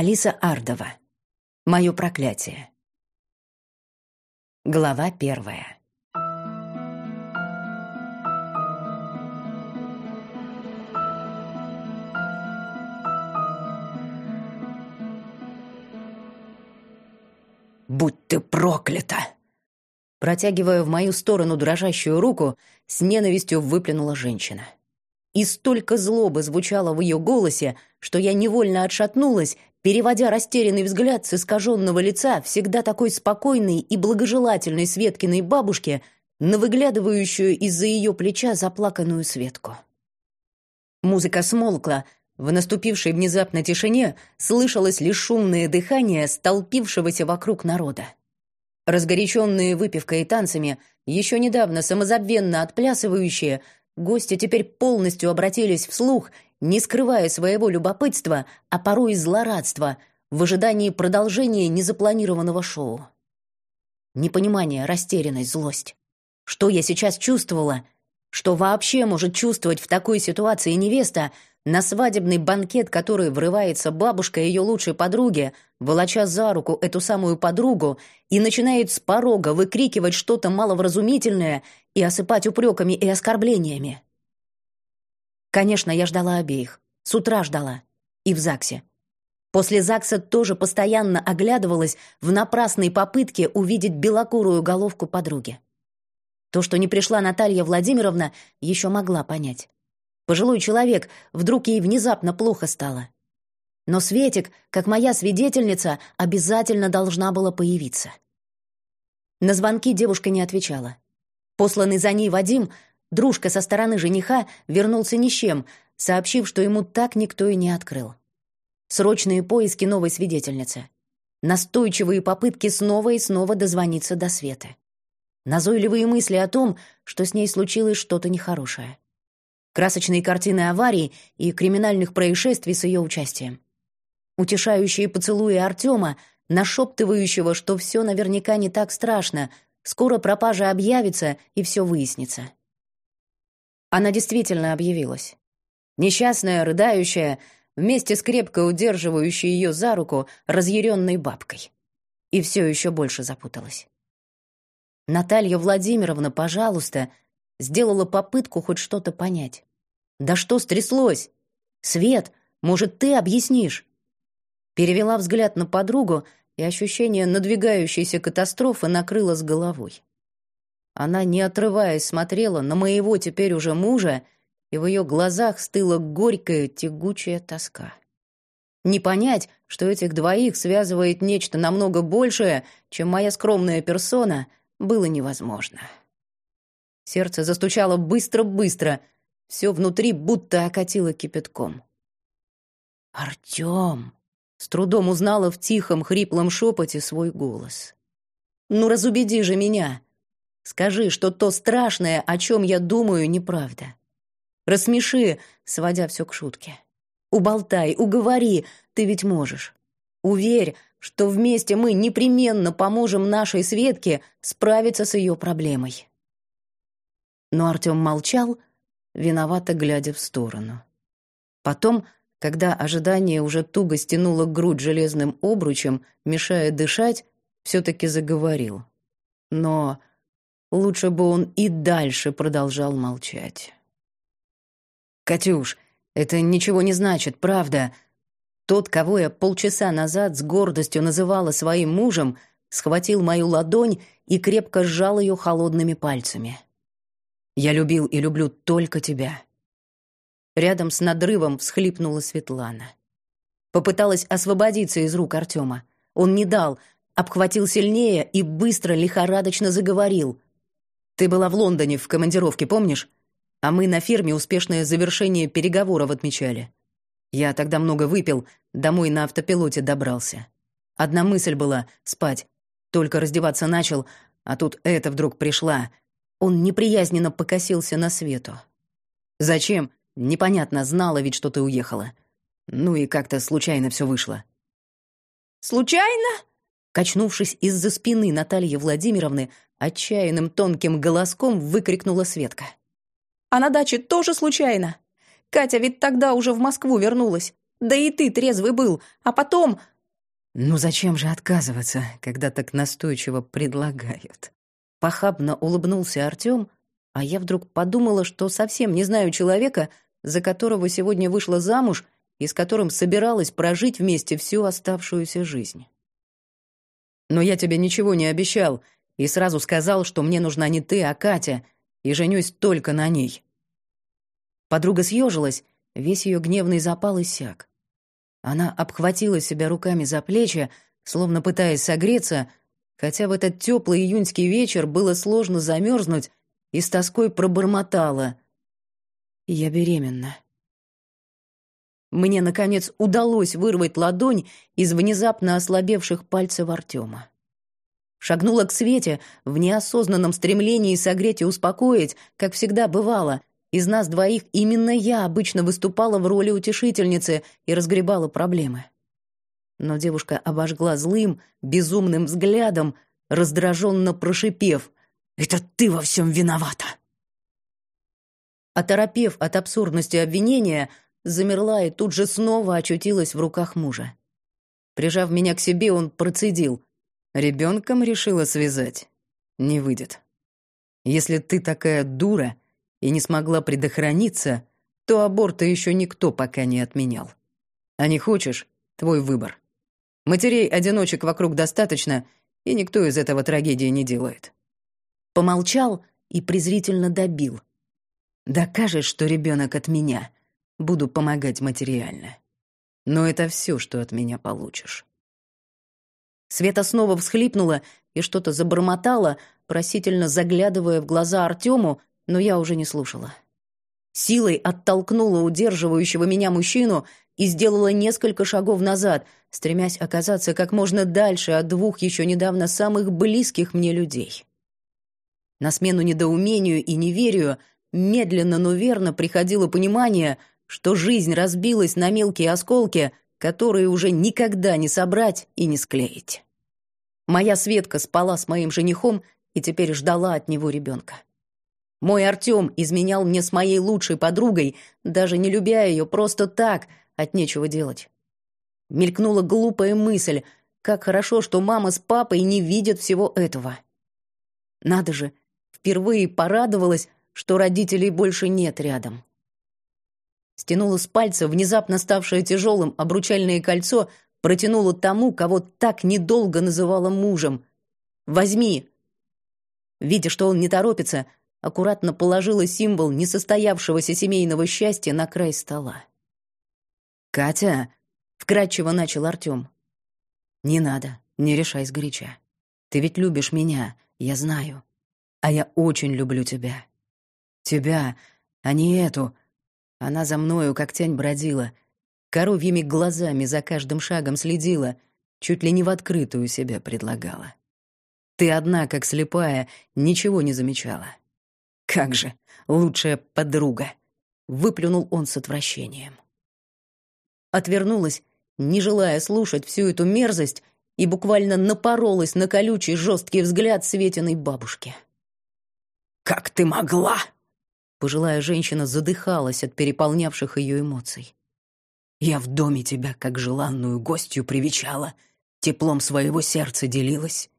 Алиса Ардова. Мое проклятие. Глава первая. «Будь ты проклята!» Протягивая в мою сторону дрожащую руку, с ненавистью выплюнула женщина. И столько злобы звучало в ее голосе, что я невольно отшатнулась, переводя растерянный взгляд с искаженного лица всегда такой спокойной и благожелательной Светкиной бабушки на выглядывающую из-за ее плеча заплаканную Светку. Музыка смолкла, в наступившей внезапно тишине слышалось лишь шумное дыхание столпившегося вокруг народа. Разгоряченные выпивкой и танцами, еще недавно самозабвенно отплясывающие, гости теперь полностью обратились вслух, не скрывая своего любопытства, а порой и злорадства, в ожидании продолжения незапланированного шоу. Непонимание, растерянность, злость. Что я сейчас чувствовала? Что вообще может чувствовать в такой ситуации невеста, на свадебный банкет, который врывается бабушка ее лучшей подруги, волоча за руку эту самую подругу, и начинает с порога выкрикивать что-то маловразумительное и осыпать упреками и оскорблениями. Конечно, я ждала обеих. С утра ждала. И в ЗАГСе. После ЗАГСа тоже постоянно оглядывалась в напрасной попытке увидеть белокурую головку подруги. То, что не пришла Наталья Владимировна, еще могла понять. Пожилой человек, вдруг ей внезапно плохо стало. Но Светик, как моя свидетельница, обязательно должна была появиться. На звонки девушка не отвечала. Посланный за ней Вадим, дружка со стороны жениха, вернулся ни с чем, сообщив, что ему так никто и не открыл. Срочные поиски новой свидетельницы. Настойчивые попытки снова и снова дозвониться до Светы. Назойливые мысли о том, что с ней случилось что-то нехорошее красочные картины аварий и криминальных происшествий с ее участием. Утешающие поцелуи Артема, нашептывающего, что все наверняка не так страшно, скоро пропажа объявится и все выяснится. Она действительно объявилась. Несчастная, рыдающая, вместе с крепко удерживающей ее за руку разъяренной бабкой. И все еще больше запуталась. «Наталья Владимировна, пожалуйста», сделала попытку хоть что-то понять. «Да что стряслось? Свет, может, ты объяснишь?» Перевела взгляд на подругу, и ощущение надвигающейся катастрофы накрыло с головой. Она, не отрываясь, смотрела на моего теперь уже мужа, и в ее глазах стыла горькая, тягучая тоска. Не понять, что этих двоих связывает нечто намного большее, чем моя скромная персона, было невозможно. Сердце застучало быстро-быстро, все внутри будто окатило кипятком. «Артем!» — с трудом узнала в тихом, хриплом шепоте свой голос. «Ну, разубеди же меня! Скажи, что то страшное, о чем я думаю, неправда. Рассмеши, сводя все к шутке. Уболтай, уговори, ты ведь можешь. Уверь, что вместе мы непременно поможем нашей Светке справиться с ее проблемой». Но Артем молчал, виновато глядя в сторону. Потом, когда ожидание уже туго стянуло грудь железным обручем, мешая дышать, все-таки заговорил. Но лучше бы он и дальше продолжал молчать. «Катюш, это ничего не значит, правда. Тот, кого я полчаса назад с гордостью называла своим мужем, схватил мою ладонь и крепко сжал ее холодными пальцами. Я любил и люблю только тебя». Рядом с надрывом всхлипнула Светлана. Попыталась освободиться из рук Артема. Он не дал, обхватил сильнее и быстро, лихорадочно заговорил. «Ты была в Лондоне в командировке, помнишь? А мы на фирме успешное завершение переговоров отмечали. Я тогда много выпил, домой на автопилоте добрался. Одна мысль была — спать. Только раздеваться начал, а тут это вдруг пришла. Он неприязненно покосился на Свету. «Зачем? Непонятно, знала ведь, что ты уехала. Ну и как-то случайно все вышло». «Случайно?» Качнувшись из-за спины Натальи Владимировны, отчаянным тонким голоском выкрикнула Светка. «А на даче тоже случайно? Катя ведь тогда уже в Москву вернулась. Да и ты трезвый был. А потом Ну зачем же отказываться, когда так настойчиво предлагают? Похабно улыбнулся Артём, а я вдруг подумала, что совсем не знаю человека, за которого сегодня вышла замуж и с которым собиралась прожить вместе всю оставшуюся жизнь. Но я тебе ничего не обещал и сразу сказал, что мне нужна не ты, а Катя, и женюсь только на ней. Подруга съежилась, весь ее гневный запал иссяк. Она обхватила себя руками за плечи, словно пытаясь согреться, хотя в этот теплый июньский вечер было сложно замерзнуть, и с тоской пробормотала. «Я беременна». Мне, наконец, удалось вырвать ладонь из внезапно ослабевших пальцев Артема. Шагнула к Свете в неосознанном стремлении согреть и успокоить, как всегда бывало, из нас двоих именно я обычно выступала в роли утешительницы и разгребала проблемы. Но девушка обожгла злым, безумным взглядом, раздраженно прошипев «Это ты во всем виновата!» Оторопев от абсурдности обвинения, замерла и тут же снова очутилась в руках мужа. Прижав меня к себе, он процедил. «Ребенком решила связать? Не выйдет. Если ты такая дура, и не смогла предохраниться, то аборта еще никто пока не отменял. А не хочешь — твой выбор. Матерей-одиночек вокруг достаточно, и никто из этого трагедии не делает. Помолчал и презрительно добил. Докажешь, что ребенок от меня, буду помогать материально. Но это все, что от меня получишь. Света снова всхлипнула и что-то забормотала, просительно заглядывая в глаза Артему, но я уже не слушала. Силой оттолкнула удерживающего меня мужчину и сделала несколько шагов назад, стремясь оказаться как можно дальше от двух еще недавно самых близких мне людей. На смену недоумению и неверию медленно, но верно приходило понимание, что жизнь разбилась на мелкие осколки, которые уже никогда не собрать и не склеить. Моя Светка спала с моим женихом и теперь ждала от него ребенка. Мой Артем изменял мне с моей лучшей подругой, даже не любя ее, просто так, от нечего делать. Мелькнула глупая мысль, как хорошо, что мама с папой не видят всего этого. Надо же, впервые порадовалась, что родителей больше нет рядом. Стянула с пальца внезапно ставшее тяжелым обручальное кольцо, протянула тому, кого так недолго называла мужем. «Возьми!» Видя, что он не торопится, аккуратно положила символ несостоявшегося семейного счастья на край стола. «Катя!» — вкратчиво начал Артём. «Не надо, не решай сгоряча. Ты ведь любишь меня, я знаю. А я очень люблю тебя. Тебя, а не эту. Она за мною, как тень, бродила. Коровьими глазами за каждым шагом следила, чуть ли не в открытую себя предлагала. Ты одна, как слепая, ничего не замечала. Как же, лучшая подруга, выплюнул он с отвращением. Отвернулась, не желая слушать всю эту мерзость, и буквально напоролась на колючий жесткий взгляд Светиной бабушки. «Как ты могла?» Пожилая женщина задыхалась от переполнявших ее эмоций. «Я в доме тебя, как желанную гостью, привечала, теплом своего сердца делилась,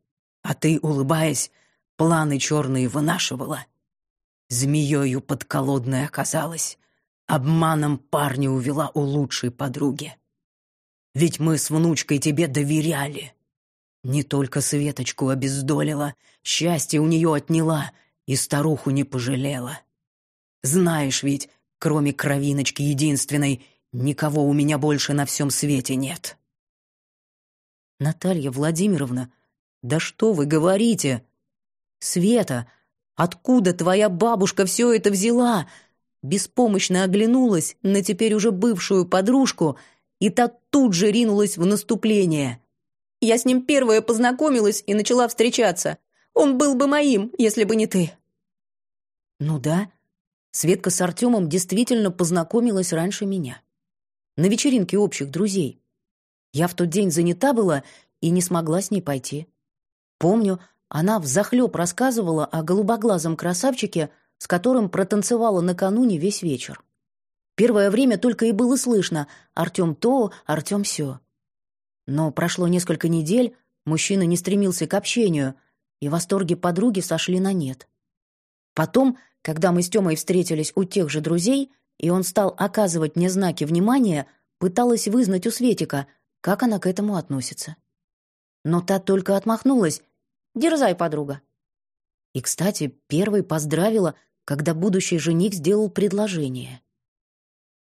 а ты, улыбаясь, планы черные вынашивала. Змеёю подколодной оказалась, обманом парня увела у лучшей подруги. Ведь мы с внучкой тебе доверяли. Не только Светочку обездолила, счастье у нее отняла и старуху не пожалела. Знаешь ведь, кроме кровиночки единственной, никого у меня больше на всем свете нет. Наталья Владимировна, да что вы говорите? Света, Откуда твоя бабушка все это взяла?» Беспомощно оглянулась на теперь уже бывшую подружку, и та тут же ринулась в наступление. «Я с ним первая познакомилась и начала встречаться. Он был бы моим, если бы не ты». «Ну да, Светка с Артемом действительно познакомилась раньше меня. На вечеринке общих друзей. Я в тот день занята была и не смогла с ней пойти. Помню, она взахлеб рассказывала о голубоглазом красавчике, с которым протанцевала накануне весь вечер. Первое время только и было слышно «Артем то, Артем сё». Но прошло несколько недель, мужчина не стремился к общению, и восторги подруги сошли на нет. Потом, когда мы с Тёмой встретились у тех же друзей, и он стал оказывать мне знаки внимания, пыталась вызнать у Светика, как она к этому относится. Но та только отмахнулась. «Дерзай, подруга». И, кстати, первой поздравила, когда будущий жених сделал предложение.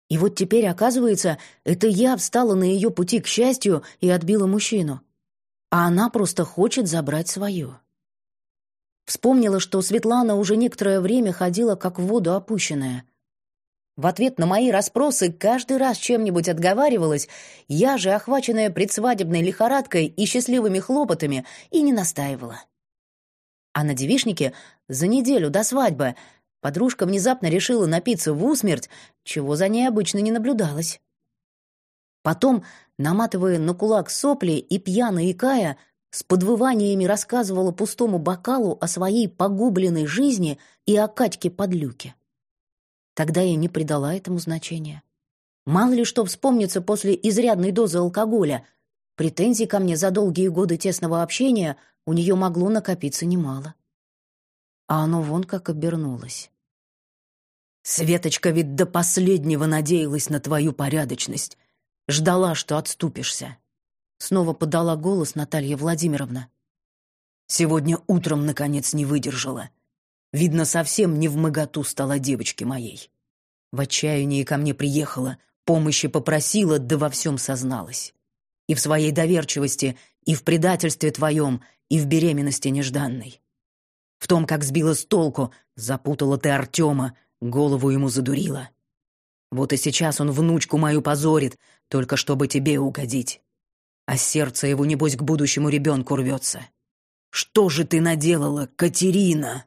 И вот теперь, оказывается, это я встала на ее пути к счастью и отбила мужчину. А она просто хочет забрать свое. Вспомнила, что Светлана уже некоторое время ходила как в воду опущенная. В ответ на мои расспросы каждый раз чем-нибудь отговаривалась, я же, охваченная предсвадебной лихорадкой и счастливыми хлопотами, и не настаивала. А на девишнике за неделю до свадьбы подружка внезапно решила напиться в усмерть, чего за ней обычно не наблюдалось. Потом, наматывая на кулак сопли и пьяно икая, с подвываниями рассказывала пустому бокалу о своей погубленной жизни и о Катьке Подлюке. Тогда я не придала этому значения. Мало ли что вспомнится после изрядной дозы алкоголя. Претензий ко мне за долгие годы тесного общения у нее могло накопиться немало. А оно вон как обернулось. «Светочка ведь до последнего надеялась на твою порядочность. Ждала, что отступишься. Снова подала голос Наталья Владимировна. Сегодня утром, наконец, не выдержала. Видно, совсем не в моготу стала девочке моей. В отчаянии ко мне приехала, помощи попросила, да во всем созналась. И в своей доверчивости, и в предательстве твоем, и в беременности нежданной. В том, как сбила с толку, запутала ты Артема, голову ему задурила. Вот и сейчас он внучку мою позорит, только чтобы тебе угодить а сердце его, небось, к будущему ребенку рвется. Что же ты наделала, Катерина?»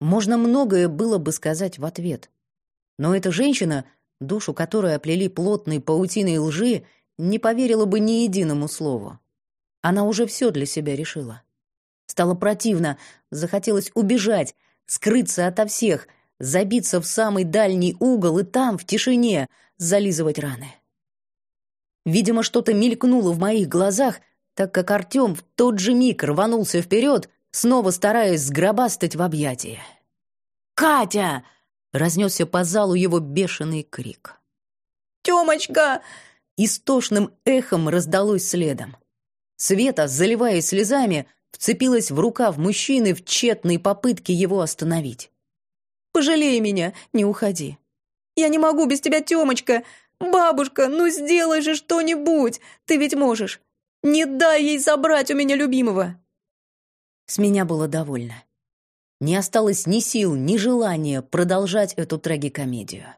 Можно многое было бы сказать в ответ. Но эта женщина, душу которой оплели плотной паутиной лжи, не поверила бы ни единому слову. Она уже все для себя решила. Стало противно, захотелось убежать, скрыться ото всех, забиться в самый дальний угол и там, в тишине, зализывать раны. Видимо, что-то мелькнуло в моих глазах, так как Артем в тот же миг рванулся вперед, снова стараясь сгробастать в объятия. «Катя!» — разнесся по залу его бешеный крик. «Тёмочка!» — истошным эхом раздалось следом. Света, заливаясь слезами, вцепилась в рукав мужчины в тщетной попытке его остановить. «Пожалей меня, не уходи. Я не могу без тебя, Тёмочка. «Бабушка, ну сделай же что-нибудь! Ты ведь можешь! Не дай ей забрать у меня любимого!» С меня было довольно. Не осталось ни сил, ни желания продолжать эту трагикомедию.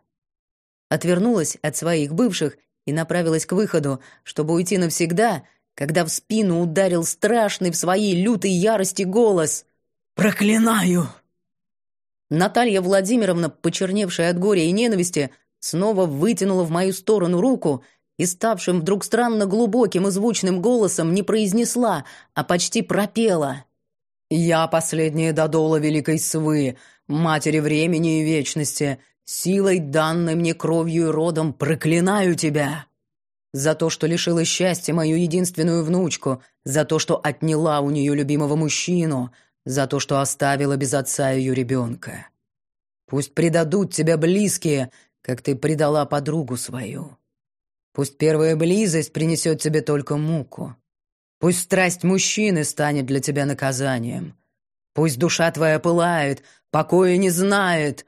Отвернулась от своих бывших и направилась к выходу, чтобы уйти навсегда, когда в спину ударил страшный в своей лютой ярости голос «Проклинаю!». Наталья Владимировна, почерневшая от горя и ненависти, снова вытянула в мою сторону руку и, ставшим вдруг странно глубоким и звучным голосом, не произнесла, а почти пропела. «Я последняя додола великой свы, матери времени и вечности, силой, данной мне кровью и родом, проклинаю тебя!» За то, что лишила счастья мою единственную внучку, за то, что отняла у нее любимого мужчину, за то, что оставила без отца ее ребенка. Пусть предадут тебя близкие, как ты предала подругу свою. Пусть первая близость принесет тебе только муку. Пусть страсть мужчины станет для тебя наказанием. Пусть душа твоя пылает, покоя не знает.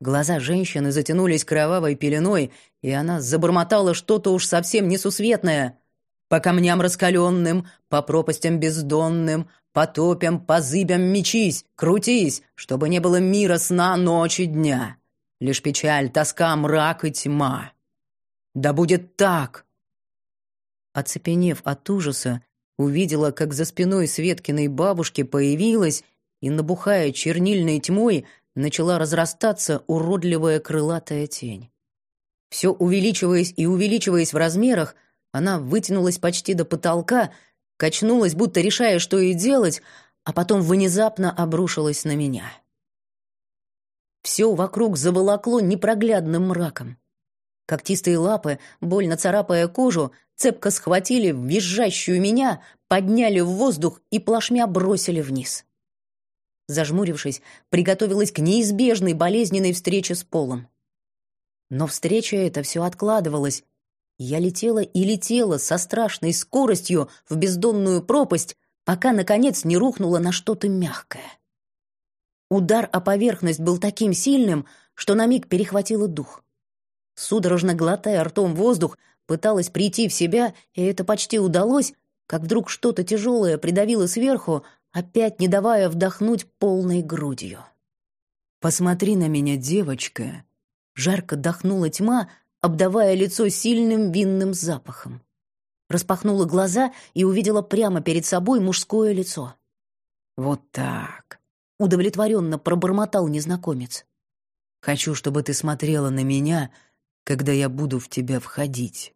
Глаза женщины затянулись кровавой пеленой, и она забормотала что-то уж совсем несусветное. По камням раскаленным, по пропастям бездонным, по топям, по зыбям мечись, крутись, чтобы не было мира, сна, ночи, дня. Лишь печаль, тоска, мрак и тьма. Да будет так!» Оцепенев от ужаса, увидела, как за спиной Светкиной бабушки появилась и, набухая чернильной тьмой, начала разрастаться уродливая крылатая тень. Все увеличиваясь и увеличиваясь в размерах, она вытянулась почти до потолка, качнулась, будто решая, что ей делать, а потом внезапно обрушилась на меня. Все вокруг заволокло непроглядным мраком. Когтистые лапы, больно царапая кожу, цепко схватили визжащую меня, подняли в воздух и плашмя бросили вниз. Зажмурившись, приготовилась к неизбежной болезненной встрече с полом. Но встреча эта все откладывалась. Я летела и летела со страшной скоростью в бездонную пропасть, пока, наконец, не рухнула на что-то мягкое. Удар о поверхность был таким сильным, что на миг перехватило дух. Судорожно глотая ртом воздух, пыталась прийти в себя, и это почти удалось, как вдруг что-то тяжелое придавило сверху, опять не давая вдохнуть полной грудью. «Посмотри на меня, девочка!» Жарко дохнула тьма, обдавая лицо сильным винным запахом. Распахнула глаза и увидела прямо перед собой мужское лицо. «Вот так!» — удовлетворенно пробормотал незнакомец. «Хочу, чтобы ты смотрела на меня, когда я буду в тебя входить».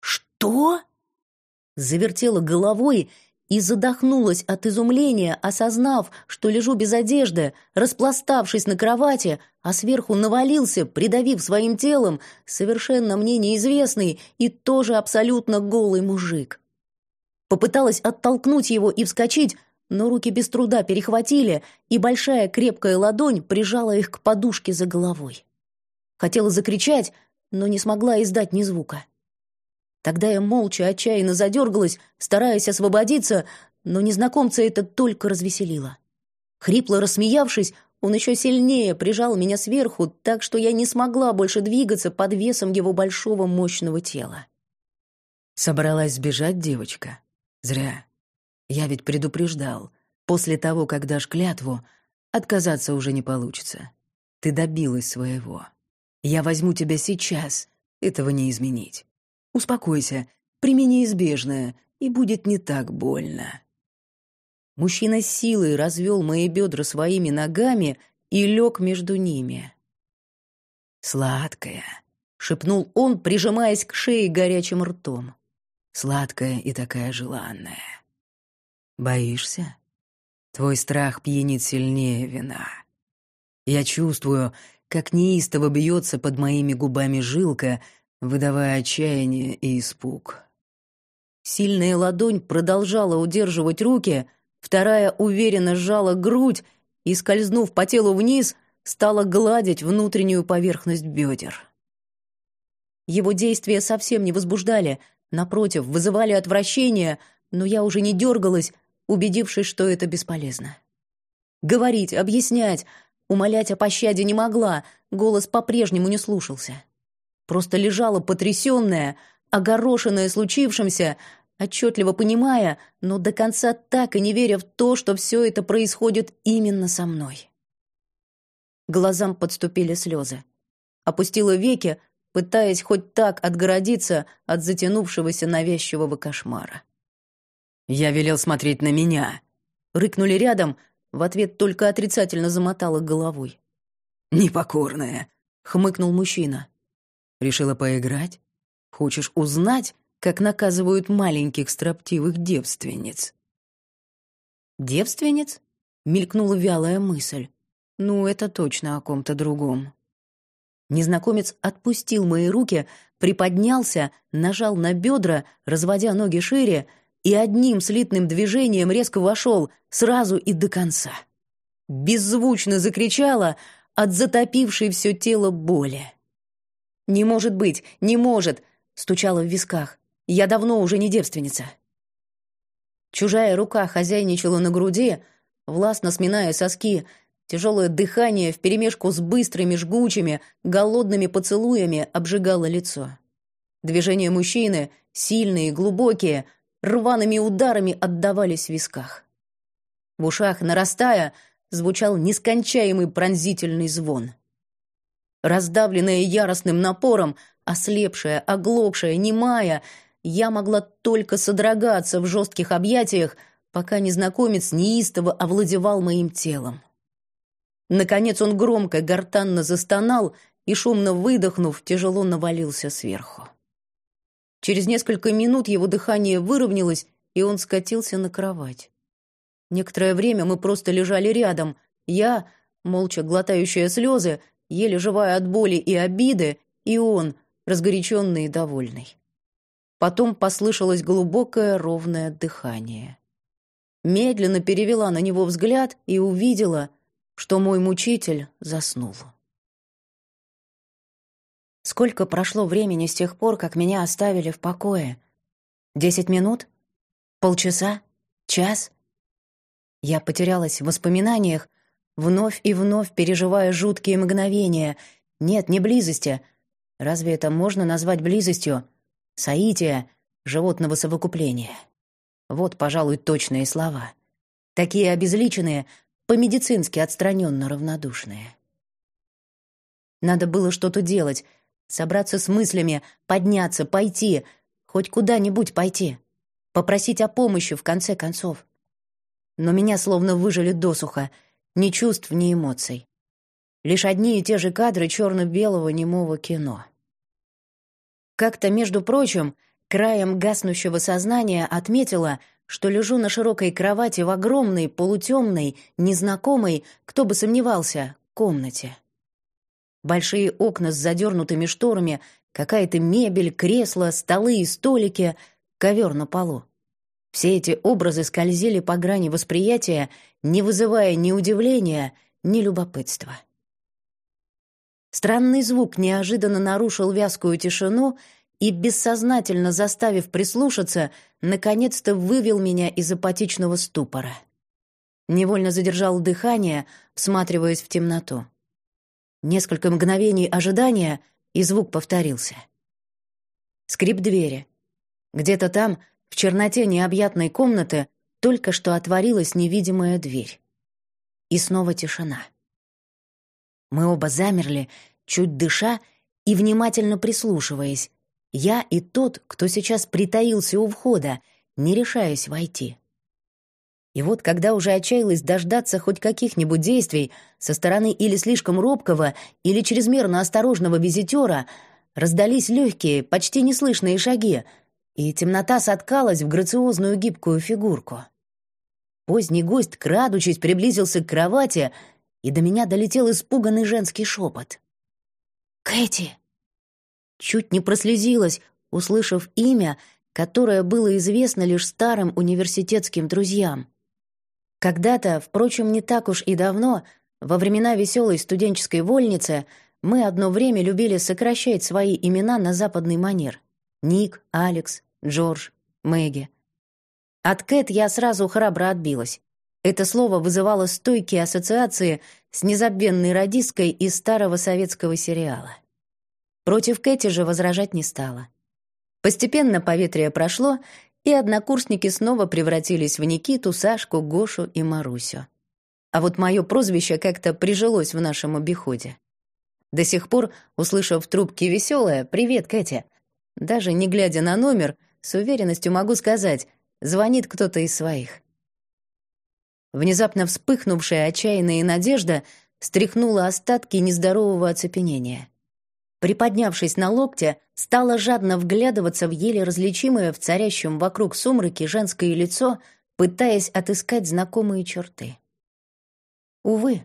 «Что?» Завертела головой и задохнулась от изумления, осознав, что лежу без одежды, распластавшись на кровати, а сверху навалился, придавив своим телом, совершенно мне неизвестный и тоже абсолютно голый мужик. Попыталась оттолкнуть его и вскочить, но руки без труда перехватили, и большая крепкая ладонь прижала их к подушке за головой. Хотела закричать, но не смогла издать ни звука. Тогда я молча отчаянно задергалась, стараясь освободиться, но незнакомца это только развеселило. Хрипло рассмеявшись, он еще сильнее прижал меня сверху, так что я не смогла больше двигаться под весом его большого мощного тела. Собралась сбежать девочка? Зря. Я ведь предупреждал. После того, как дашь клятву, отказаться уже не получится. Ты добилась своего. Я возьму тебя сейчас. Этого не изменить. Успокойся, прими неизбежное, и будет не так больно». Мужчина силой развел мои бедра своими ногами и лег между ними. «Сладкая», — шепнул он, прижимаясь к шее горячим ртом. «Сладкая и такая желанная. Боишься? Твой страх пьянит сильнее вина. Я чувствую, как неистово бьется под моими губами жилка, выдавая отчаяние и испуг. Сильная ладонь продолжала удерживать руки, вторая уверенно сжала грудь и, скользнув по телу вниз, стала гладить внутреннюю поверхность бедер. Его действия совсем не возбуждали, напротив, вызывали отвращение, но я уже не дергалась, убедившись, что это бесполезно. Говорить, объяснять, умолять о пощаде не могла, голос по-прежнему не слушался просто лежала потрясённая, огорошенная случившимся, отчетливо понимая, но до конца так и не веря в то, что все это происходит именно со мной. Глазам подступили слезы. Опустила веки, пытаясь хоть так отгородиться от затянувшегося навязчивого кошмара. «Я велел смотреть на меня!» Рыкнули рядом, в ответ только отрицательно замотала головой. «Непокорная!» — хмыкнул мужчина. Решила поиграть? Хочешь узнать, как наказывают маленьких строптивых девственниц?» «Девственниц?» — мелькнула вялая мысль. «Ну, это точно о ком-то другом». Незнакомец отпустил мои руки, приподнялся, нажал на бедра, разводя ноги шире, и одним слитным движением резко вошел, сразу и до конца. Беззвучно закричала от затопившей все тело боли. «Не может быть! Не может!» — стучала в висках. «Я давно уже не девственница». Чужая рука хозяйничала на груди, властно сминая соски, тяжелое дыхание вперемешку с быстрыми, жгучими, голодными поцелуями обжигало лицо. Движения мужчины, сильные, глубокие, рваными ударами отдавались в висках. В ушах, нарастая, звучал нескончаемый пронзительный звон — Раздавленная яростным напором, ослепшая, оглохшая, немая, я могла только содрогаться в жестких объятиях, пока незнакомец неистово овладевал моим телом. Наконец он громко, гортанно застонал и, шумно выдохнув, тяжело навалился сверху. Через несколько минут его дыхание выровнялось, и он скатился на кровать. Некоторое время мы просто лежали рядом, я, молча глотающая слезы, еле живая от боли и обиды, и он, разгоряченный и довольный. Потом послышалось глубокое ровное дыхание. Медленно перевела на него взгляд и увидела, что мой мучитель заснул. Сколько прошло времени с тех пор, как меня оставили в покое? Десять минут? Полчаса? Час? Я потерялась в воспоминаниях, вновь и вновь переживая жуткие мгновения. Нет, не близости. Разве это можно назвать близостью? Саития — животного совокупления. Вот, пожалуй, точные слова. Такие обезличенные, по-медицински отстраненно равнодушные. Надо было что-то делать, собраться с мыслями, подняться, пойти, хоть куда-нибудь пойти, попросить о помощи, в конце концов. Но меня словно выжили досуха, ни чувств, ни эмоций. Лишь одни и те же кадры черно-белого немого кино. Как-то, между прочим, краем гаснущего сознания отметила, что лежу на широкой кровати в огромной, полутемной, незнакомой, кто бы сомневался, комнате. Большие окна с задернутыми шторами, какая-то мебель, кресла, столы и столики, ковер на полу. Все эти образы скользили по грани восприятия, не вызывая ни удивления, ни любопытства. Странный звук неожиданно нарушил вязкую тишину и, бессознательно заставив прислушаться, наконец-то вывел меня из апатичного ступора. Невольно задержал дыхание, всматриваясь в темноту. Несколько мгновений ожидания, и звук повторился. Скрип двери. Где-то там, в черноте необъятной комнаты, только что отворилась невидимая дверь. И снова тишина. Мы оба замерли, чуть дыша и внимательно прислушиваясь. Я и тот, кто сейчас притаился у входа, не решаясь войти. И вот, когда уже отчаялась дождаться хоть каких-нибудь действий со стороны или слишком робкого, или чрезмерно осторожного визитера, раздались легкие, почти неслышные шаги, и темнота соткалась в грациозную гибкую фигурку. Поздний гость, крадучись, приблизился к кровати — и до меня долетел испуганный женский шепот. «Кэти!» Чуть не прослезилась, услышав имя, которое было известно лишь старым университетским друзьям. Когда-то, впрочем, не так уж и давно, во времена веселой студенческой вольницы, мы одно время любили сокращать свои имена на западный манер. Ник, Алекс, Джордж, Мэгги. От Кэт я сразу храбро отбилась. Это слово вызывало стойкие ассоциации с незабвенной радисткой из старого советского сериала. Против Кэти же возражать не стала. Постепенно поветрие прошло, и однокурсники снова превратились в Никиту, Сашку, Гошу и Марусю. А вот мое прозвище как-то прижилось в нашем обиходе. До сих пор, услышав в трубке веселое «Привет, Катя», даже не глядя на номер, с уверенностью могу сказать, звонит кто-то из своих. Внезапно вспыхнувшая отчаянная надежда стряхнула остатки нездорового оцепенения. Приподнявшись на локте, стала жадно вглядываться в еле различимое в царящем вокруг сумраке женское лицо, пытаясь отыскать знакомые черты. Увы,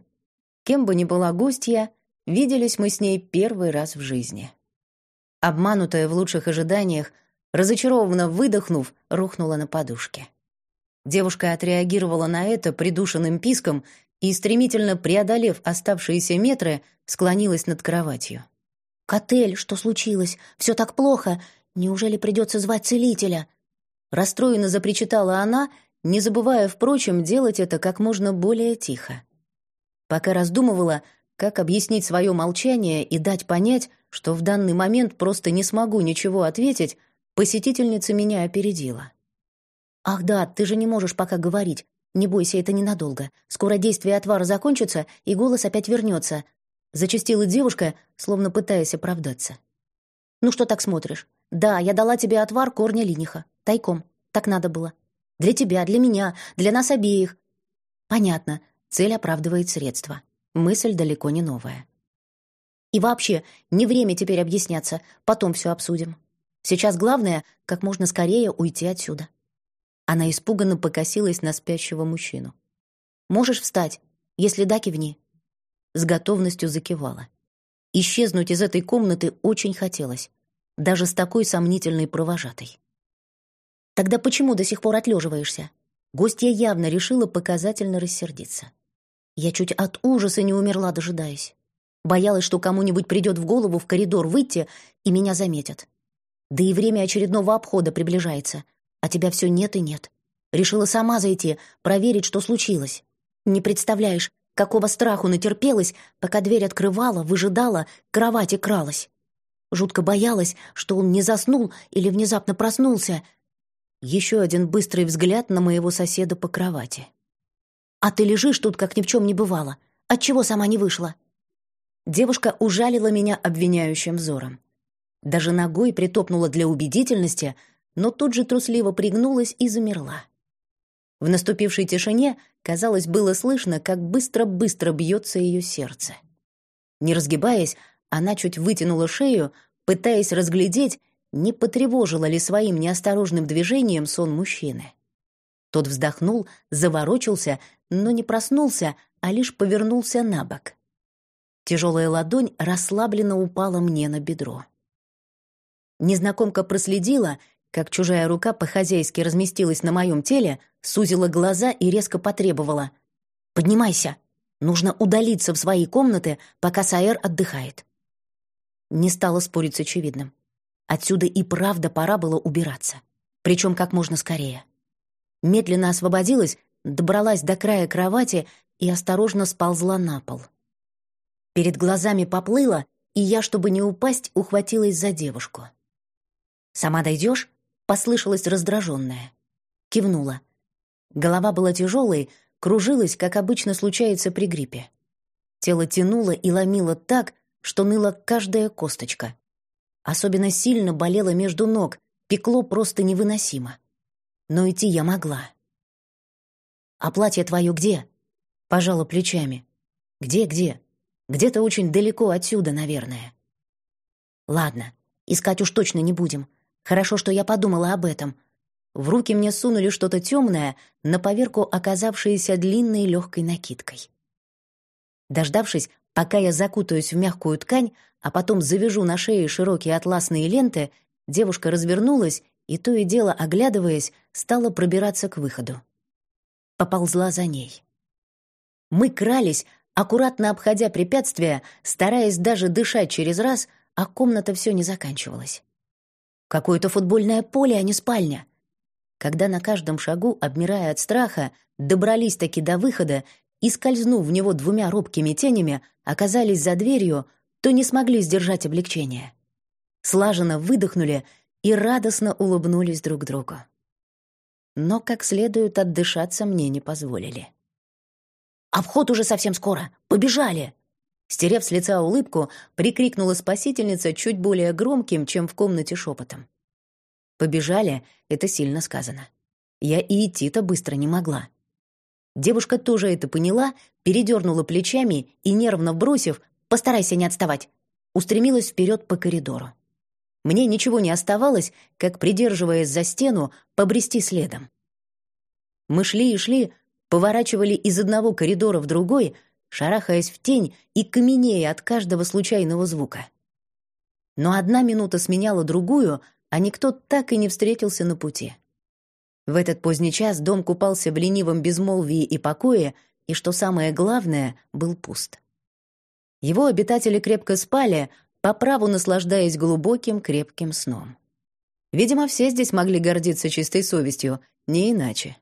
кем бы ни была гостья, виделись мы с ней первый раз в жизни. Обманутая в лучших ожиданиях, разочарованно выдохнув, рухнула на подушке. Девушка отреагировала на это придушенным писком и, стремительно преодолев оставшиеся метры, склонилась над кроватью. «Котель, что случилось? Все так плохо. Неужели придется звать целителя?» Расстроенно запричитала она, не забывая, впрочем, делать это как можно более тихо. Пока раздумывала, как объяснить свое молчание и дать понять, что в данный момент просто не смогу ничего ответить, посетительница меня опередила. «Ах да, ты же не можешь пока говорить. Не бойся, это ненадолго. Скоро действие отвара закончится, и голос опять вернется», — зачастила девушка, словно пытаясь оправдаться. «Ну что так смотришь? Да, я дала тебе отвар корня линиха. Тайком. Так надо было. Для тебя, для меня, для нас обеих». «Понятно. Цель оправдывает средства. Мысль далеко не новая». «И вообще, не время теперь объясняться. Потом все обсудим. Сейчас главное — как можно скорее уйти отсюда». Она испуганно покосилась на спящего мужчину. «Можешь встать? Если да, кивни». С готовностью закивала. Исчезнуть из этой комнаты очень хотелось, даже с такой сомнительной провожатой. Тогда почему до сих пор отлеживаешься? Гостья явно решила показательно рассердиться. Я чуть от ужаса не умерла, дожидаясь. Боялась, что кому-нибудь придет в голову в коридор выйти, и меня заметят. Да и время очередного обхода приближается, а тебя все нет и нет. Решила сама зайти, проверить, что случилось. Не представляешь, какого страху натерпелась, пока дверь открывала, выжидала, кровати кралась. Жутко боялась, что он не заснул или внезапно проснулся. Еще один быстрый взгляд на моего соседа по кровати. «А ты лежишь тут, как ни в чем не бывало. Отчего сама не вышла?» Девушка ужалила меня обвиняющим взором. Даже ногой притопнула для убедительности, но тут же трусливо пригнулась и замерла. В наступившей тишине, казалось, было слышно, как быстро-быстро бьется ее сердце. Не разгибаясь, она чуть вытянула шею, пытаясь разглядеть, не потревожила ли своим неосторожным движением сон мужчины. Тот вздохнул, заворочился, но не проснулся, а лишь повернулся на бок. Тяжелая ладонь расслабленно упала мне на бедро. Незнакомка проследила, как чужая рука по-хозяйски разместилась на моем теле, сузила глаза и резко потребовала. «Поднимайся! Нужно удалиться в свои комнаты, пока Саэр отдыхает». Не стала спорить с очевидным. Отсюда и правда пора было убираться. Причем как можно скорее. Медленно освободилась, добралась до края кровати и осторожно сползла на пол. Перед глазами поплыла, и я, чтобы не упасть, ухватилась за девушку. «Сама дойдешь?» — послышалась раздраженная. Кивнула. Голова была тяжелой, кружилась, как обычно случается при гриппе. Тело тянуло и ломило так, что ныла каждая косточка. Особенно сильно болело между ног, пекло просто невыносимо. Но идти я могла. «А платье твое где?» — пожала плечами. «Где-где?» Где-то очень далеко отсюда, наверное. Ладно, искать уж точно не будем. Хорошо, что я подумала об этом. В руки мне сунули что-то темное, на поверку оказавшееся длинной легкой накидкой. Дождавшись, пока я закутаюсь в мягкую ткань, а потом завяжу на шее широкие атласные ленты, девушка развернулась и, то и дело оглядываясь, стала пробираться к выходу. Поползла за ней. Мы крались, аккуратно обходя препятствия, стараясь даже дышать через раз, а комната все не заканчивалась. Какое-то футбольное поле, а не спальня. Когда на каждом шагу, обмирая от страха, добрались таки до выхода и, скользнув в него двумя робкими тенями, оказались за дверью, то не смогли сдержать облегчение. Слаженно выдохнули и радостно улыбнулись друг другу. Но как следует отдышаться мне не позволили. Обход уже совсем скоро. Побежали!» Стерев с лица улыбку, прикрикнула спасительница чуть более громким, чем в комнате шепотом. «Побежали» — это сильно сказано. Я и идти-то быстро не могла. Девушка тоже это поняла, передернула плечами и, нервно бросив «постарайся не отставать», устремилась вперед по коридору. Мне ничего не оставалось, как, придерживаясь за стену, побрести следом. Мы шли и шли, поворачивали из одного коридора в другой, шарахаясь в тень и каменея от каждого случайного звука. Но одна минута сменяла другую, а никто так и не встретился на пути. В этот поздний час дом купался в ленивом безмолвии и покое, и, что самое главное, был пуст. Его обитатели крепко спали, по праву наслаждаясь глубоким крепким сном. Видимо, все здесь могли гордиться чистой совестью, не иначе.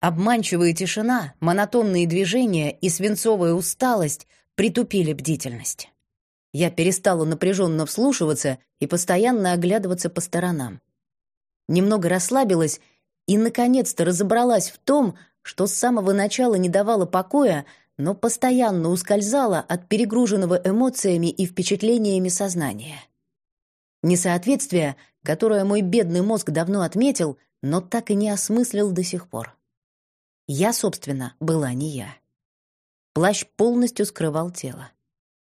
Обманчивая тишина, монотонные движения и свинцовая усталость притупили бдительность. Я перестала напряженно вслушиваться и постоянно оглядываться по сторонам. Немного расслабилась и, наконец-то, разобралась в том, что с самого начала не давало покоя, но постоянно ускользала от перегруженного эмоциями и впечатлениями сознания. Несоответствие, которое мой бедный мозг давно отметил, но так и не осмыслил до сих пор. Я, собственно, была не я. Плащ полностью скрывал тело.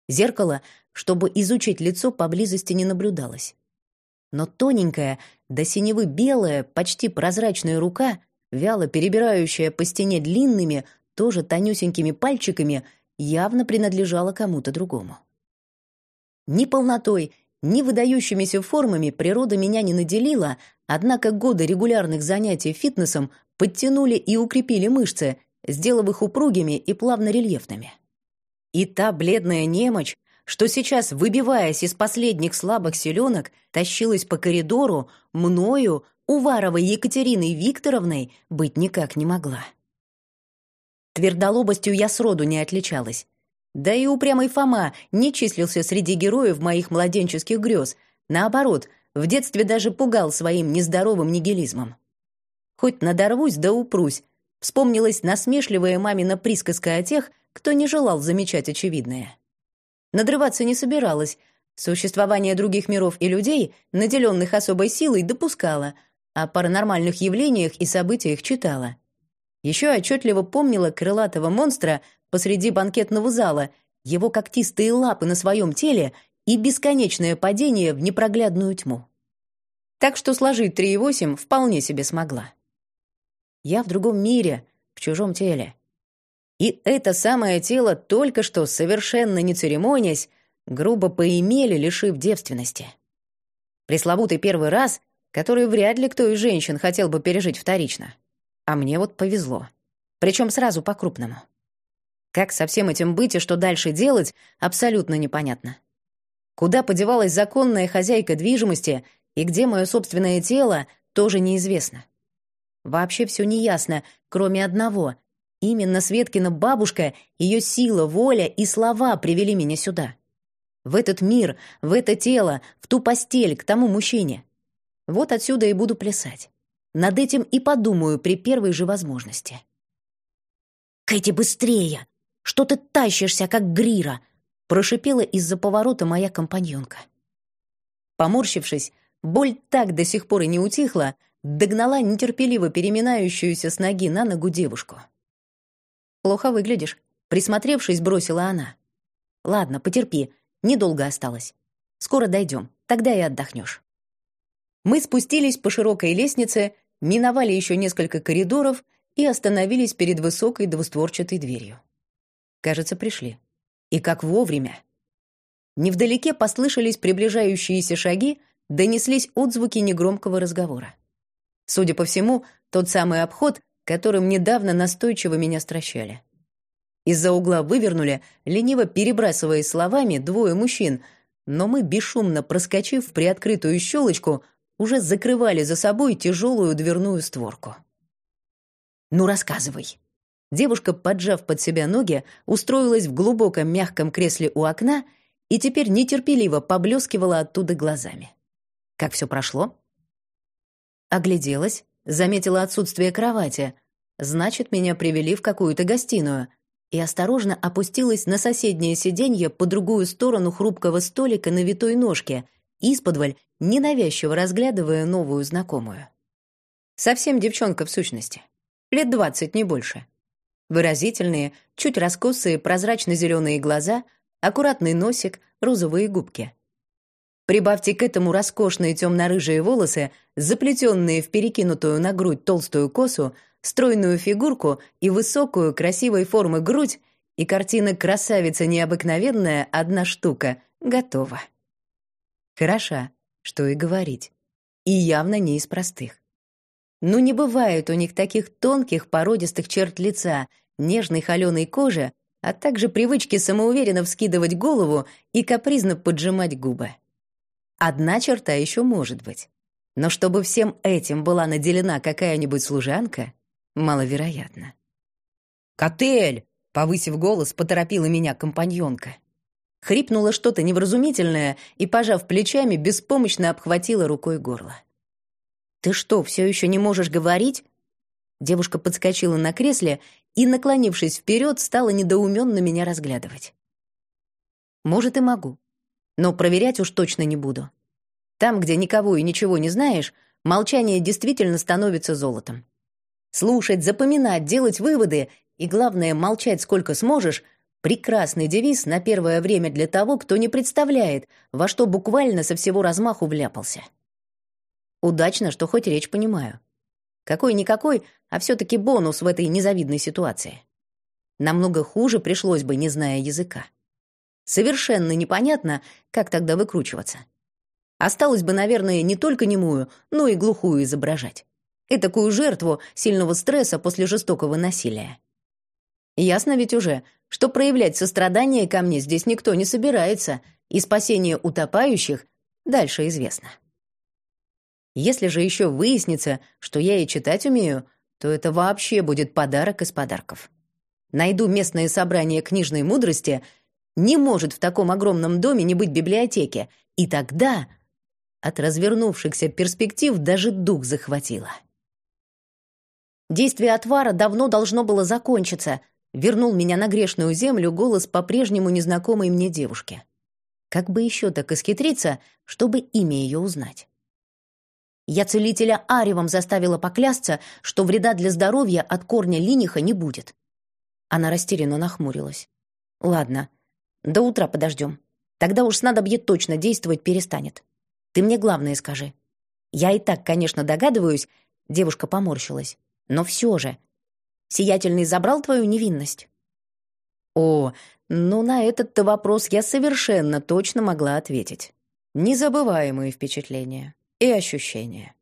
Зеркало, чтобы изучить лицо, поблизости не наблюдалось. Но тоненькая, до синевы белая, почти прозрачная рука, вяло перебирающая по стене длинными, тоже тонюсенькими пальчиками, явно принадлежала кому-то другому. Ни полнотой, ни выдающимися формами природа меня не наделила, однако годы регулярных занятий фитнесом подтянули и укрепили мышцы, сделав их упругими и плавно-рельефными. И та бледная немочь, что сейчас, выбиваясь из последних слабых селенок, тащилась по коридору, мною, Уваровой Екатериной Викторовной, быть никак не могла. Твердолобостью я сроду не отличалась. Да и упрямый Фома не числился среди героев моих младенческих грез. Наоборот, в детстве даже пугал своим нездоровым нигилизмом. Хоть надорвусь да упрусь, вспомнилась насмешливая мамина присказка о тех, кто не желал замечать очевидное. Надрываться не собиралась. Существование других миров и людей, наделенных особой силой, допускала, о паранормальных явлениях и событиях читала. Еще отчетливо помнила крылатого монстра посреди банкетного зала, его когтистые лапы на своем теле и бесконечное падение в непроглядную тьму. Так что сложить 3,8 вполне себе смогла. Я в другом мире, в чужом теле. И это самое тело только что, совершенно не церемонясь, грубо поимели, лишив девственности. Пресловутый первый раз, который вряд ли кто из женщин хотел бы пережить вторично. А мне вот повезло. Причем сразу по-крупному. Как со всем этим быть и что дальше делать, абсолютно непонятно. Куда подевалась законная хозяйка движимости и где мое собственное тело, тоже неизвестно. Вообще все неясно, кроме одного. Именно Светкина бабушка, ее сила, воля и слова привели меня сюда. В этот мир, в это тело, в ту постель, к тому мужчине. Вот отсюда и буду плясать. Над этим и подумаю при первой же возможности. «Кэти, быстрее! Что ты тащишься, как грира?» прошипела из-за поворота моя компаньонка. Поморщившись, боль так до сих пор и не утихла, догнала нетерпеливо переминающуюся с ноги на ногу девушку. «Плохо выглядишь», — присмотревшись, бросила она. «Ладно, потерпи, недолго осталось. Скоро дойдем, тогда и отдохнешь». Мы спустились по широкой лестнице, миновали еще несколько коридоров и остановились перед высокой двустворчатой дверью. Кажется, пришли. И как вовремя. Невдалеке послышались приближающиеся шаги, донеслись отзвуки негромкого разговора. Судя по всему, тот самый обход, которым недавно настойчиво меня стращали. Из-за угла вывернули, лениво перебрасываясь словами, двое мужчин, но мы, бесшумно проскочив в приоткрытую щелочку, уже закрывали за собой тяжелую дверную створку. «Ну, рассказывай». Девушка, поджав под себя ноги, устроилась в глубоком мягком кресле у окна и теперь нетерпеливо поблескивала оттуда глазами. «Как все прошло?» Огляделась, заметила отсутствие кровати. Значит, меня привели в какую-то гостиную. И осторожно опустилась на соседнее сиденье по другую сторону хрупкого столика на витой ножке, исподволь, ненавязчиво разглядывая новую знакомую. Совсем девчонка в сущности. Лет двадцать, не больше. Выразительные, чуть раскосые прозрачно-зеленые глаза, аккуратный носик, розовые губки. Прибавьте к этому роскошные темно-рыжие волосы, заплетенные в перекинутую на грудь толстую косу, стройную фигурку и высокую красивой формы грудь, и картина «Красавица необыкновенная» одна штука готова. Хороша, что и говорить. И явно не из простых. Ну не бывает у них таких тонких породистых черт лица, нежной холеной кожи, а также привычки самоуверенно вскидывать голову и капризно поджимать губы. Одна черта еще может быть. Но чтобы всем этим была наделена какая-нибудь служанка, маловероятно. «Котель!» — повысив голос, поторопила меня компаньонка. Хрипнуло что-то невразумительное и, пожав плечами, беспомощно обхватила рукой горло. «Ты что, все еще не можешь говорить?» Девушка подскочила на кресле и, наклонившись вперед, стала недоуменно меня разглядывать. «Может, и могу но проверять уж точно не буду. Там, где никого и ничего не знаешь, молчание действительно становится золотом. Слушать, запоминать, делать выводы и, главное, молчать сколько сможешь — прекрасный девиз на первое время для того, кто не представляет, во что буквально со всего размаху вляпался. Удачно, что хоть речь понимаю. Какой-никакой, а все-таки бонус в этой незавидной ситуации. Намного хуже пришлось бы, не зная языка. Совершенно непонятно, как тогда выкручиваться. Осталось бы, наверное, не только немую, но и глухую изображать. И такую жертву сильного стресса после жестокого насилия. Ясно ведь уже, что проявлять сострадание ко мне здесь никто не собирается, и спасение утопающих дальше известно. Если же еще выяснится, что я и читать умею, то это вообще будет подарок из подарков. Найду местное собрание книжной мудрости, не может в таком огромном доме не быть библиотеки, и тогда от развернувшихся перспектив даже дух захватило. Действие отвара давно должно было закончиться. Вернул меня на грешную землю голос по-прежнему незнакомой мне девушки. Как бы еще так исхитриться, чтобы имя ее узнать? Я целителя Аревом заставила поклясться, что вреда для здоровья от корня линиха не будет. Она растерянно нахмурилась. «Ладно, до утра подождем. Тогда уж снадобье точно действовать перестанет. Ты мне главное скажи. Я и так, конечно, догадываюсь, девушка поморщилась. Но все же. Сиятельный забрал твою невинность? О, ну на этот-то вопрос я совершенно точно могла ответить. Незабываемые впечатления и ощущения.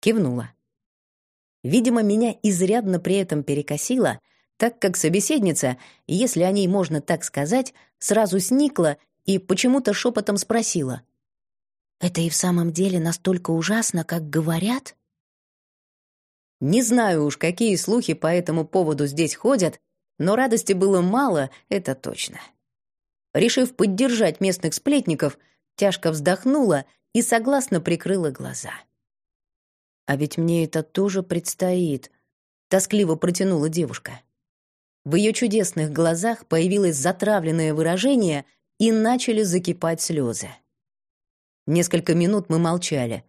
Кивнула. Видимо, меня изрядно при этом перекосило, так как собеседница, если о ней можно так сказать, сразу сникла и почему-то шепотом спросила. «Это и в самом деле настолько ужасно, как говорят?» Не знаю уж, какие слухи по этому поводу здесь ходят, но радости было мало, это точно. Решив поддержать местных сплетников, тяжко вздохнула и согласно прикрыла глаза. «А ведь мне это тоже предстоит», — тоскливо протянула девушка. В ее чудесных глазах появилось затравленное выражение и начали закипать слезы. Несколько минут мы молчали.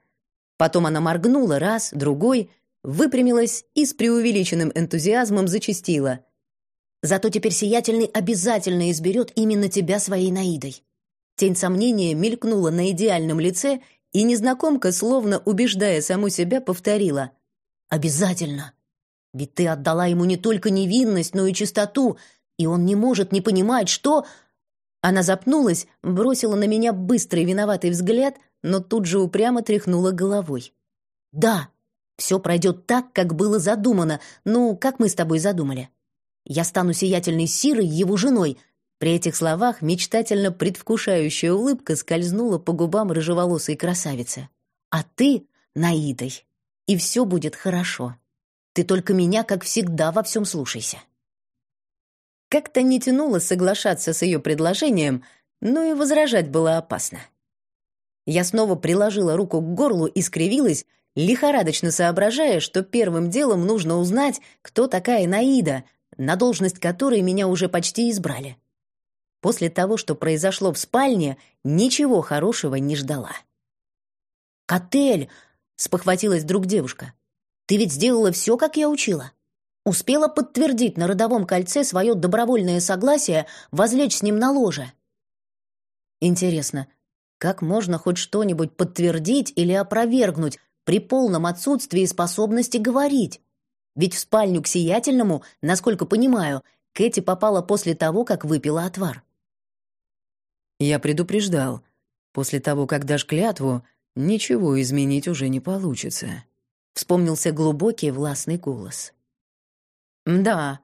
Потом она моргнула раз, другой, выпрямилась и с преувеличенным энтузиазмом зачастила. «Зато теперь сиятельный обязательно изберет именно тебя своей Наидой». Тень сомнения мелькнула на идеальном лице, и незнакомка, словно убеждая саму себя, повторила. «Обязательно. Ведь ты отдала ему не только невинность, но и чистоту, и он не может не понимать, что...» Она запнулась, бросила на меня быстрый виноватый взгляд, но тут же упрямо тряхнула головой. «Да, все пройдет так, как было задумано. Ну, как мы с тобой задумали. Я стану сиятельной Сирой, его женой. При этих словах мечтательно предвкушающая улыбка скользнула по губам рыжеволосой красавицы. А ты — Наидой. И все будет хорошо. Ты только меня, как всегда, во всем слушайся. Как-то не тянуло соглашаться с ее предложением, но и возражать было опасно. Я снова приложила руку к горлу и скривилась, лихорадочно соображая, что первым делом нужно узнать, кто такая Наида, на должность которой меня уже почти избрали. После того, что произошло в спальне, ничего хорошего не ждала. «Котель!» — спохватилась вдруг девушка. «Ты ведь сделала все, как я учила. Успела подтвердить на родовом кольце свое добровольное согласие возлечь с ним на ложе». «Интересно, как можно хоть что-нибудь подтвердить или опровергнуть, при полном отсутствии способности говорить. Ведь в спальню к сиятельному, насколько понимаю, Кэти попала после того, как выпила отвар. Я предупреждал. После того, как дашь клятву, ничего изменить уже не получится. Вспомнился глубокий властный голос. Да,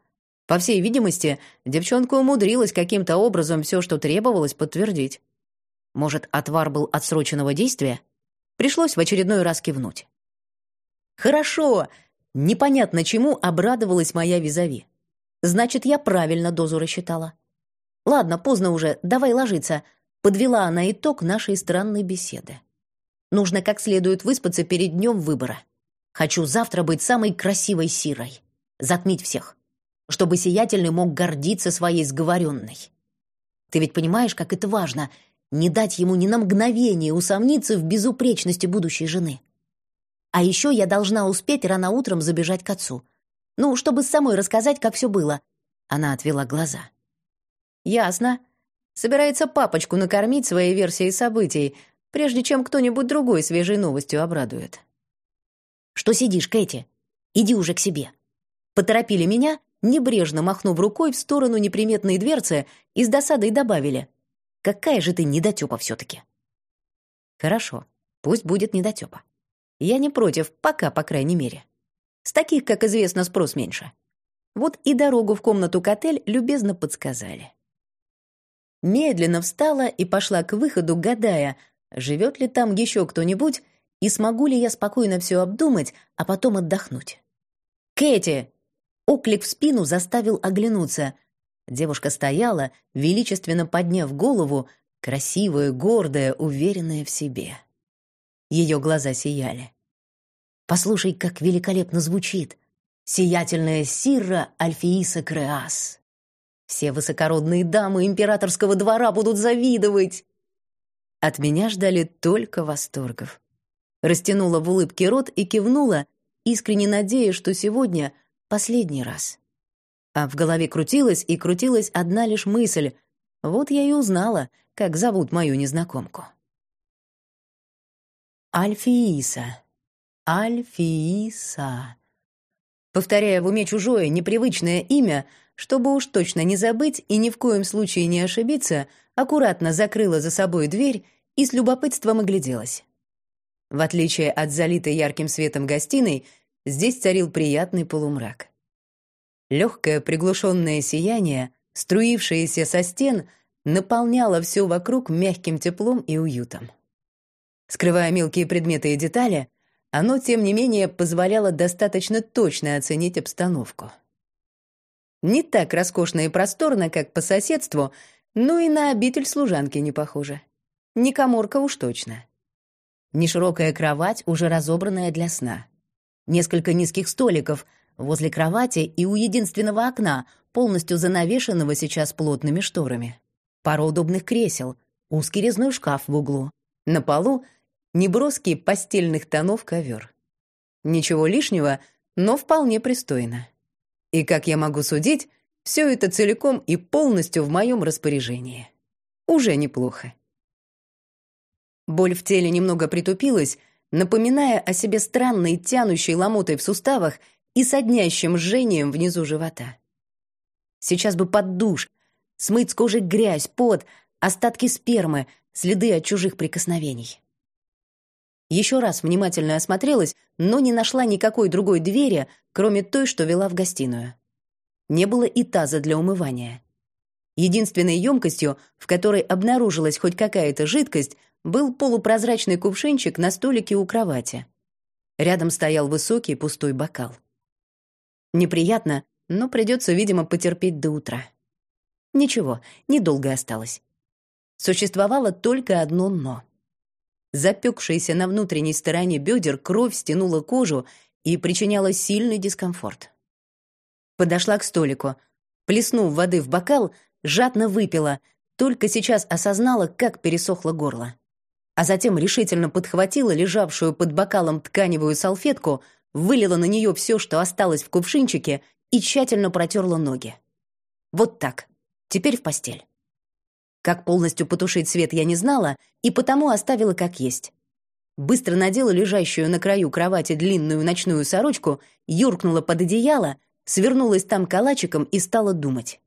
по всей видимости, девчонка умудрилась каким-то образом все, что требовалось, подтвердить. Может, отвар был отсроченного действия? Пришлось в очередной раз кивнуть. «Хорошо!» Непонятно чему обрадовалась моя визави. Значит, я правильно дозу рассчитала. Ладно, поздно уже, давай ложиться. Подвела она итог нашей странной беседы. Нужно как следует выспаться перед днем выбора. Хочу завтра быть самой красивой Сирой. Затмить всех. Чтобы Сиятельный мог гордиться своей сговоренной. Ты ведь понимаешь, как это важно не дать ему ни на мгновение усомниться в безупречности будущей жены. А еще я должна успеть рано утром забежать к отцу. Ну, чтобы самой рассказать, как все было. Она отвела глаза. Ясно. Собирается папочку накормить своей версией событий, прежде чем кто-нибудь другой свежей новостью обрадует. Что сидишь, Кэти? Иди уже к себе. Поторопили меня, небрежно махнув рукой в сторону неприметной дверцы и с досадой добавили — какая же ты недотёпа все-таки. Хорошо, пусть будет недотёпа. Я не против, пока, по крайней мере. С таких, как известно, спрос меньше. Вот и дорогу в комнату к отель любезно подсказали. Медленно встала и пошла к выходу, гадая, живет ли там еще кто-нибудь и смогу ли я спокойно все обдумать, а потом отдохнуть. «Кэти!» Оклик в спину заставил оглянуться. Девушка стояла, величественно подняв голову, красивая, гордая, уверенная в себе. Ее глаза сияли. «Послушай, как великолепно звучит! Сиятельная Сирра Альфииса Креас!» Все высокородные дамы императорского двора будут завидовать. От меня ждали только восторгов. Растянула в улыбке рот и кивнула, искренне надеясь, что сегодня последний раз. А в голове крутилась и крутилась одна лишь мысль. Вот я и узнала, как зовут мою незнакомку. Альфииса. Альфииса. Повторяя в уме чужое, непривычное имя — чтобы уж точно не забыть и ни в коем случае не ошибиться, аккуратно закрыла за собой дверь и с любопытством огляделась. В отличие от залитой ярким светом гостиной, здесь царил приятный полумрак. Легкое приглушенное сияние, струившееся со стен, наполняло все вокруг мягким теплом и уютом. Скрывая мелкие предметы и детали, оно, тем не менее, позволяло достаточно точно оценить обстановку. Не так роскошно и просторно, как по соседству, но и на обитель служанки не похоже. Не коморка уж точно. Неширокая кровать, уже разобранная для сна. Несколько низких столиков возле кровати и у единственного окна, полностью занавешенного сейчас плотными шторами. Пара удобных кресел, узкий резной шкаф в углу. На полу неброский постельных тонов ковер. Ничего лишнего, но вполне пристойно. И, как я могу судить, все это целиком и полностью в моем распоряжении. Уже неплохо. Боль в теле немного притупилась, напоминая о себе странной тянущей ломотой в суставах и соднящим жжением внизу живота. Сейчас бы под душ, смыть с кожи грязь, пот, остатки спермы, следы от чужих прикосновений. Еще раз внимательно осмотрелась, но не нашла никакой другой двери, кроме той, что вела в гостиную. Не было и таза для умывания. Единственной емкостью, в которой обнаружилась хоть какая-то жидкость, был полупрозрачный кувшинчик на столике у кровати. Рядом стоял высокий пустой бокал. Неприятно, но придется, видимо, потерпеть до утра. Ничего, недолго осталось. Существовало только одно «но». Запекшаяся на внутренней стороне бедер кровь стянула кожу и причиняла сильный дискомфорт. Подошла к столику, плеснув воды в бокал, жадно выпила, только сейчас осознала, как пересохло горло. А затем решительно подхватила лежавшую под бокалом тканевую салфетку, вылила на нее все, что осталось в кувшинчике, и тщательно протерла ноги. Вот так. Теперь в постель. Как полностью потушить свет я не знала, и потому оставила как есть. Быстро надела лежащую на краю кровати длинную ночную сорочку, юркнула под одеяло, свернулась там калачиком и стала думать.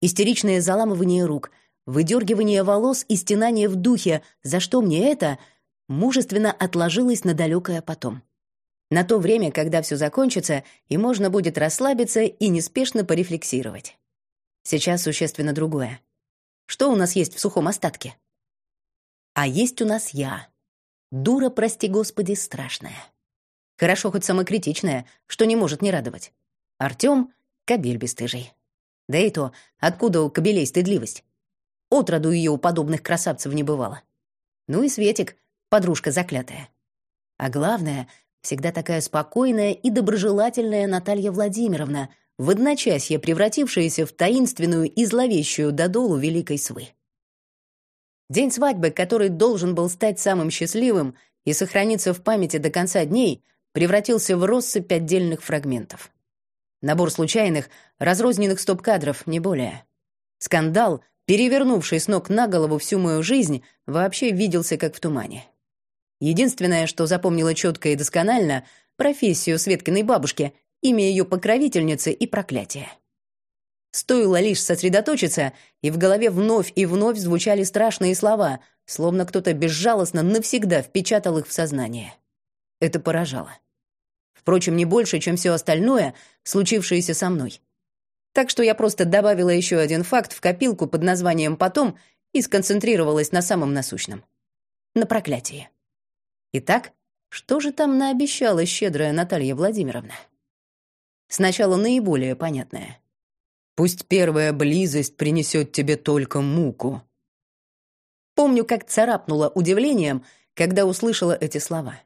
Истеричное заламывание рук, выдергивание волос и стенание в духе «За что мне это?» мужественно отложилось на далекое потом. На то время, когда все закончится, и можно будет расслабиться и неспешно порефлексировать. Сейчас существенно другое. Что у нас есть в сухом остатке? А есть у нас я. Дура, прости господи, страшная. Хорошо хоть самокритичная, что не может не радовать. Артём — кобель бесстыжий. Да и то, откуда у кобелей стыдливость? Отроду её у подобных красавцев не бывало. Ну и Светик, подружка заклятая. А главное, всегда такая спокойная и доброжелательная Наталья Владимировна — в одночасье превратившаяся в таинственную и зловещую додолу великой свы. День свадьбы, который должен был стать самым счастливым и сохраниться в памяти до конца дней, превратился в россыпь отдельных фрагментов. Набор случайных, разрозненных стоп-кадров, не более. Скандал, перевернувший с ног на голову всю мою жизнь, вообще виделся как в тумане. Единственное, что запомнила четко и досконально — профессию Светкиной бабушки имя ее покровительницы и проклятие. Стоило лишь сосредоточиться, и в голове вновь и вновь звучали страшные слова, словно кто-то безжалостно навсегда впечатал их в сознание. Это поражало. Впрочем, не больше, чем все остальное, случившееся со мной. Так что я просто добавила еще один факт в копилку под названием «потом» и сконцентрировалась на самом насущном. На проклятии. Итак, что же там наобещала щедрая Наталья Владимировна? Сначала наиболее понятное. Пусть первая близость принесет тебе только муку. Помню, как царапнуло удивлением, когда услышала эти слова.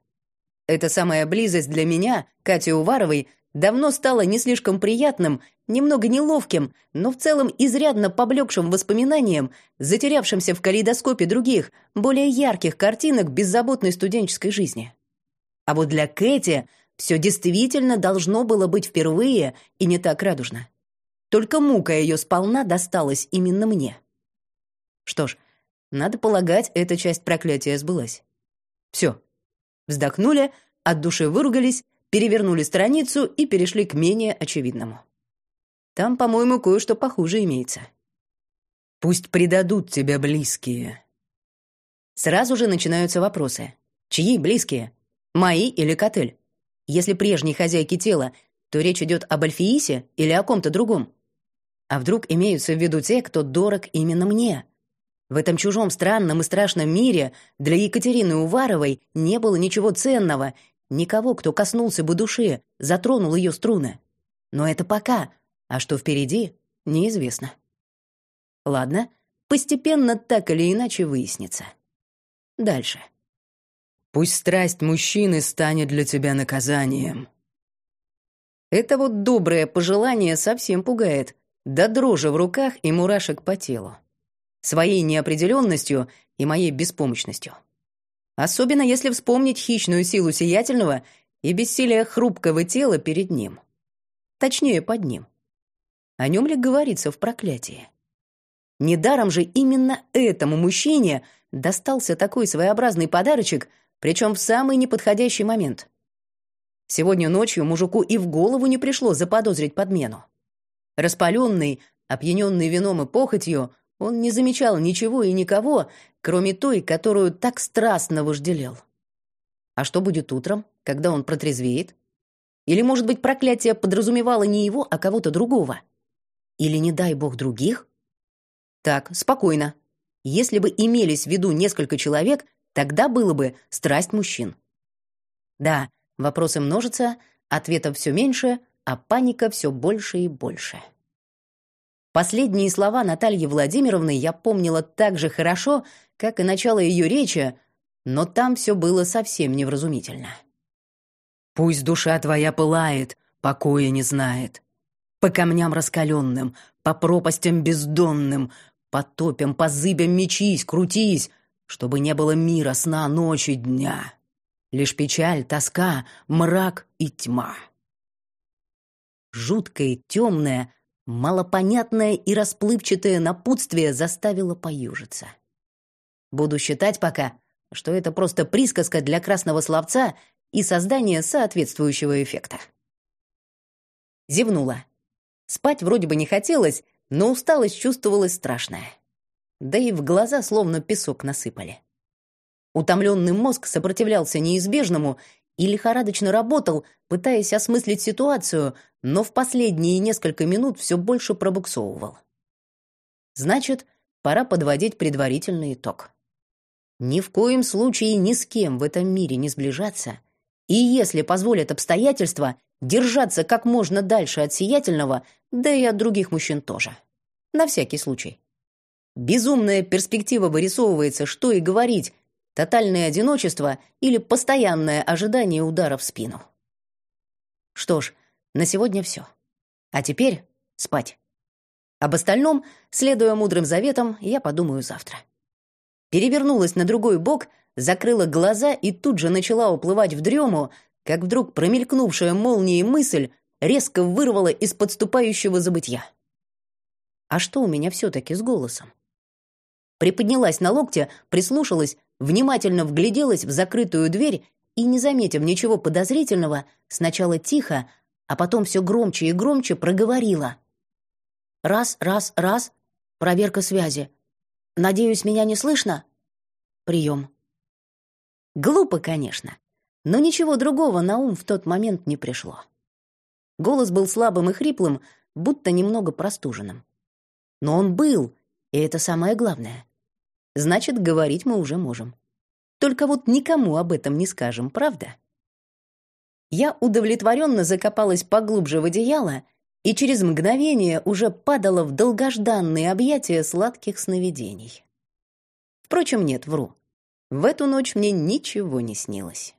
Эта самая близость для меня, Кати Уваровой, давно стала не слишком приятным, немного неловким, но в целом изрядно поблекшим воспоминанием, затерявшимся в калейдоскопе других, более ярких картинок беззаботной студенческой жизни. А вот для Кэти все действительно должно было быть впервые и не так радужно. Только мука ее сполна досталась именно мне. Что ж, надо полагать, эта часть проклятия сбылась. Все. Вздохнули, от души выругались, перевернули страницу и перешли к менее очевидному. Там, по-моему, кое-что похуже имеется. Пусть предадут тебя близкие. Сразу же начинаются вопросы. Чьи близкие? Мои или Котель? Если прежней хозяйки тела, то речь идет об Альфиисе или о ком-то другом. А вдруг имеются в виду те, кто дорог именно мне? В этом чужом странном и страшном мире для Екатерины Уваровой не было ничего ценного, никого, кто коснулся бы души, затронул ее струны. Но это пока, а что впереди, неизвестно. Ладно, постепенно так или иначе выяснится. Дальше. Пусть страсть мужчины станет для тебя наказанием. Это вот доброе пожелание совсем пугает, до дрожи в руках и мурашек по телу. Своей неопределенностью и моей беспомощностью. Особенно если вспомнить хищную силу сиятельного и бессилие хрупкого тела перед ним. Точнее, под ним. О нем ли говорится в проклятии? Недаром же именно этому мужчине достался такой своеобразный подарочек, причем в самый неподходящий момент. Сегодня ночью мужику и в голову не пришло заподозрить подмену. Распаленный, опьяненный вином и похотью, он не замечал ничего и никого, кроме той, которую так страстно вожделел. А что будет утром, когда он протрезвеет? Или, может быть, проклятие подразумевало не его, а кого-то другого? Или, не дай бог, других? Так, спокойно. Если бы имелись в виду несколько человек, тогда было бы страсть мужчин. Да, вопросы множатся, ответов все меньше, а паника все больше и больше. Последние слова Натальи Владимировны я помнила так же хорошо, как и начало ее речи, но там все было совсем невразумительно. «Пусть душа твоя пылает, покоя не знает. По камням раскаленным, по пропастям бездонным, по топям, по зыбям мечись, крутись, чтобы не было мира, сна, ночи, дня. Лишь печаль, тоска, мрак и тьма» жуткое, темное, малопонятное и расплывчатое напутствие заставило поюжиться. Буду считать пока, что это просто присказка для красного словца и создание соответствующего эффекта. Зевнула. Спать вроде бы не хотелось, но усталость чувствовалась страшная. Да и в глаза словно песок насыпали. Утомленный мозг сопротивлялся неизбежному и лихорадочно работал, пытаясь осмыслить ситуацию, но в последние несколько минут все больше пробуксовывал. Значит, пора подводить предварительный итог. Ни в коем случае ни с кем в этом мире не сближаться, и если позволят обстоятельства, держаться как можно дальше от сиятельного, да и от других мужчин тоже. На всякий случай. Безумная перспектива вырисовывается, что и говорить, тотальное одиночество или постоянное ожидание удара в спину. Что ж, на сегодня все. А теперь спать. Об остальном, следуя мудрым заветам, я подумаю завтра. Перевернулась на другой бок, закрыла глаза и тут же начала уплывать в дрему, как вдруг промелькнувшая молнией мысль резко вырвала из подступающего забытья. А что у меня все-таки с голосом? Приподнялась на локте, прислушалась, внимательно вгляделась в закрытую дверь и, не заметив ничего подозрительного, сначала тихо, а потом все громче и громче проговорила. Раз, раз, раз. Проверка связи. Надеюсь, меня не слышно? Прием. Глупо, конечно, но ничего другого на ум в тот момент не пришло. Голос был слабым и хриплым, будто немного простуженным. Но он был, и это самое главное. Значит, говорить мы уже можем. Только вот никому об этом не скажем, правда? Я удовлетворенно закопалась поглубже в одеяло и через мгновение уже падала в долгожданные объятия сладких сновидений. Впрочем, нет, вру. В эту ночь мне ничего не снилось.